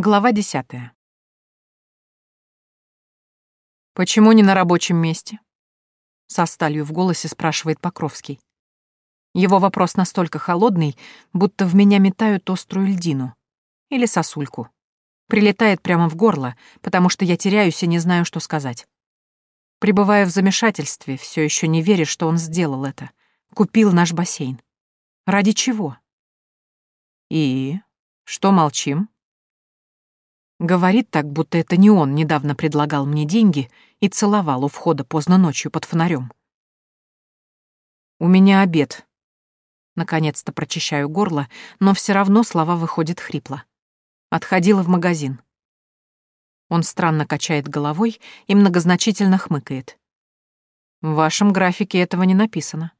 Глава десятая. «Почему не на рабочем месте?» Со сталью в голосе спрашивает Покровский. Его вопрос настолько холодный, будто в меня метают острую льдину. Или сосульку. Прилетает прямо в горло, потому что я теряюсь и не знаю, что сказать. Пребывая в замешательстве, все еще не веря, что он сделал это. Купил наш бассейн. Ради чего? И? Что молчим? Говорит так, будто это не он недавно предлагал мне деньги и целовал у входа поздно ночью под фонарем. «У меня обед». Наконец-то прочищаю горло, но все равно слова выходят хрипло. Отходила в магазин. Он странно качает головой и многозначительно хмыкает. В вашем графике этого не написано.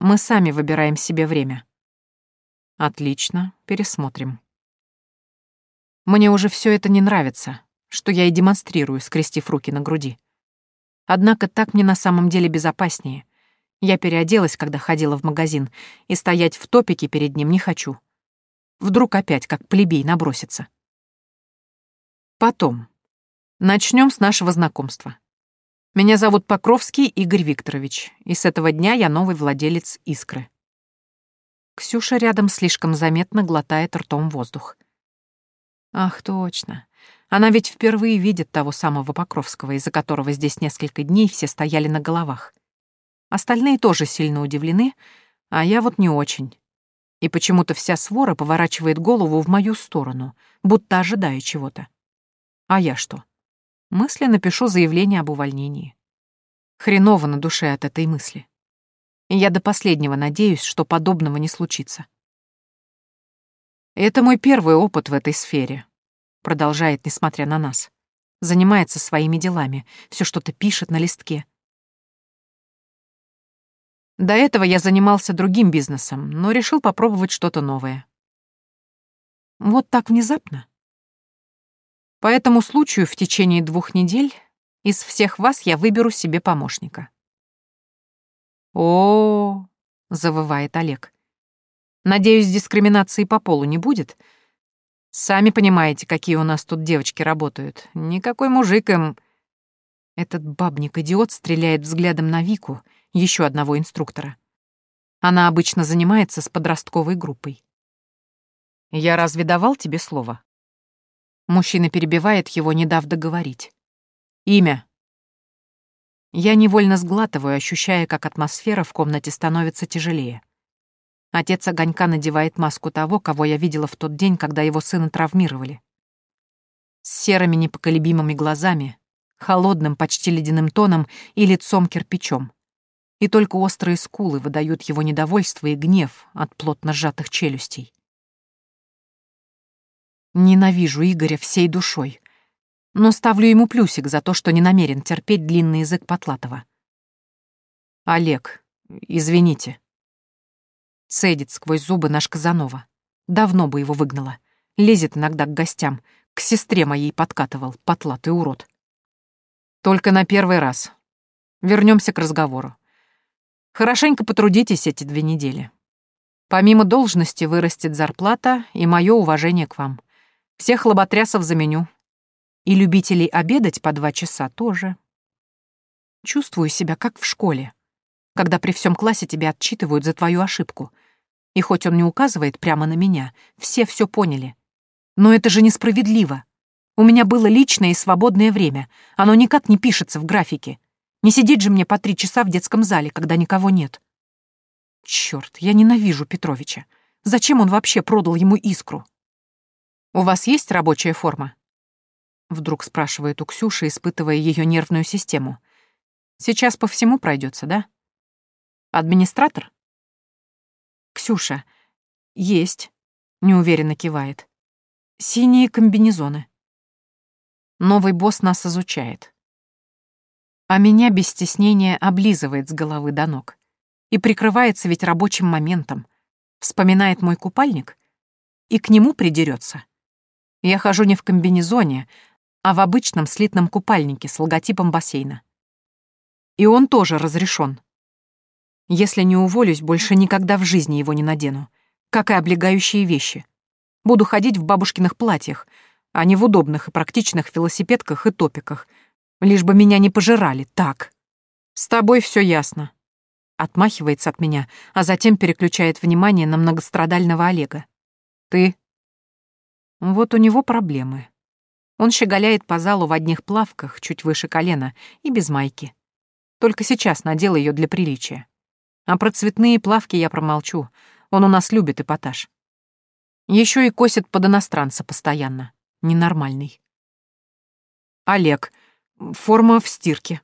Мы сами выбираем себе время. Отлично, пересмотрим. Мне уже все это не нравится, что я и демонстрирую, скрестив руки на груди. Однако так мне на самом деле безопаснее. Я переоделась, когда ходила в магазин, и стоять в топике перед ним не хочу. Вдруг опять, как плебей, набросится. Потом. Начнем с нашего знакомства. Меня зовут Покровский Игорь Викторович, и с этого дня я новый владелец «Искры». Ксюша рядом слишком заметно глотает ртом воздух. Ах, точно. Она ведь впервые видит того самого Покровского, из-за которого здесь несколько дней все стояли на головах. Остальные тоже сильно удивлены, а я вот не очень. И почему-то вся свора поворачивает голову в мою сторону, будто ожидая чего-то. А я что? Мысленно пишу заявление об увольнении. Хреново на душе от этой мысли. И я до последнего надеюсь, что подобного не случится. Это мой первый опыт в этой сфере. Продолжает, несмотря на нас. Занимается своими делами, все что-то пишет на листке. До этого я занимался другим бизнесом, но решил попробовать что-то новое. Вот так внезапно. По этому случаю в течение двух недель из всех вас я выберу себе помощника. О, -о, -о завывает Олег. Надеюсь, дискриминации по полу не будет. Сами понимаете, какие у нас тут девочки работают. Никакой мужик им... Этот бабник-идиот стреляет взглядом на Вику, еще одного инструктора. Она обычно занимается с подростковой группой. «Я разве давал тебе слово?» Мужчина перебивает его, не дав договорить. «Имя». Я невольно сглатываю, ощущая, как атмосфера в комнате становится тяжелее. Отец Огонька надевает маску того, кого я видела в тот день, когда его сына травмировали. С серыми непоколебимыми глазами, холодным, почти ледяным тоном и лицом кирпичом. И только острые скулы выдают его недовольство и гнев от плотно сжатых челюстей. Ненавижу Игоря всей душой, но ставлю ему плюсик за то, что не намерен терпеть длинный язык Потлатова. «Олег, извините», Цедит сквозь зубы наш Казанова. Давно бы его выгнала. Лезет иногда к гостям. К сестре моей подкатывал, потлатый урод. Только на первый раз. Вернемся к разговору. Хорошенько потрудитесь эти две недели. Помимо должности вырастет зарплата и мое уважение к вам. Всех лоботрясов заменю. И любителей обедать по два часа тоже. Чувствую себя как в школе когда при всем классе тебя отчитывают за твою ошибку. И хоть он не указывает прямо на меня, все все поняли. Но это же несправедливо. У меня было личное и свободное время. Оно никак не пишется в графике. Не сидеть же мне по три часа в детском зале, когда никого нет. Черт, я ненавижу Петровича. Зачем он вообще продал ему искру? «У вас есть рабочая форма?» Вдруг спрашивает у Ксюши, испытывая ее нервную систему. «Сейчас по всему пройдется, да?» Администратор? Ксюша. Есть. Неуверенно кивает. Синие комбинезоны. Новый босс нас изучает. А меня без стеснения облизывает с головы до ног. И прикрывается ведь рабочим моментом. Вспоминает мой купальник и к нему придерется. Я хожу не в комбинезоне, а в обычном слитном купальнике с логотипом бассейна. И он тоже разрешен. Если не уволюсь, больше никогда в жизни его не надену. Как и облегающие вещи. Буду ходить в бабушкиных платьях, а не в удобных и практичных велосипедках и топиках, лишь бы меня не пожирали, так. С тобой все ясно. Отмахивается от меня, а затем переключает внимание на многострадального Олега. Ты? Вот у него проблемы. Он щеголяет по залу в одних плавках, чуть выше колена, и без майки. Только сейчас надел ее для приличия. А про цветные плавки я промолчу. Он у нас любит эпатаж. Еще и косит под иностранца постоянно. Ненормальный. Олег. Форма в стирке.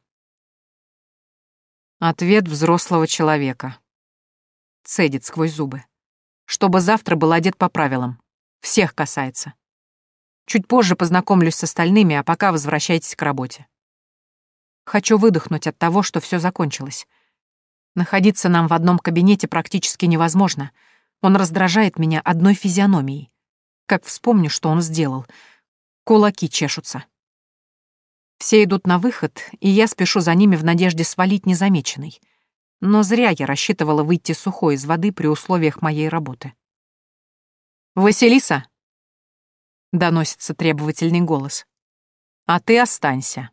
Ответ взрослого человека. Цедит сквозь зубы. Чтобы завтра был одет по правилам. Всех касается. Чуть позже познакомлюсь с остальными, а пока возвращайтесь к работе. Хочу выдохнуть от того, что все закончилось. Находиться нам в одном кабинете практически невозможно. Он раздражает меня одной физиономией. Как вспомню, что он сделал. Кулаки чешутся. Все идут на выход, и я спешу за ними в надежде свалить незамеченной. Но зря я рассчитывала выйти сухой из воды при условиях моей работы. «Василиса!» — доносится требовательный голос. «А ты останься».